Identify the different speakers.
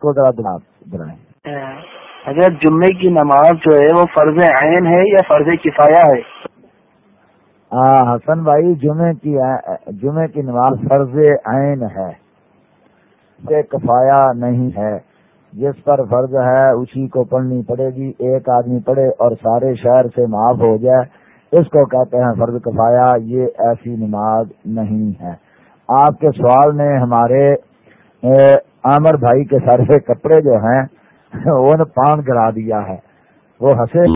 Speaker 1: کو ذرا دلائیں
Speaker 2: اگر جمعے کی نماز جو ہے وہ فرض عین ہے یا فرض کفایا ہے؟
Speaker 1: حسن بھائی جمعے کی جمعے کی نماز فرض عین ہے۔ کفایا نہیں ہے۔ جس پر فرض ہے اسی کو پڑھنی پڑے گی۔ ایک آدمی پڑھے اور سارے شہر سے معاف ہو جائے اس کو کہتے ہیں فرض کفایا یہ ایسی نماز نہیں ہے۔ آپ کے سوال نے ہمارے عامر بھائی کے سر سے کپڑے جو ہیں وہ پان گرا دیا ہے۔ وہ ہنسے۔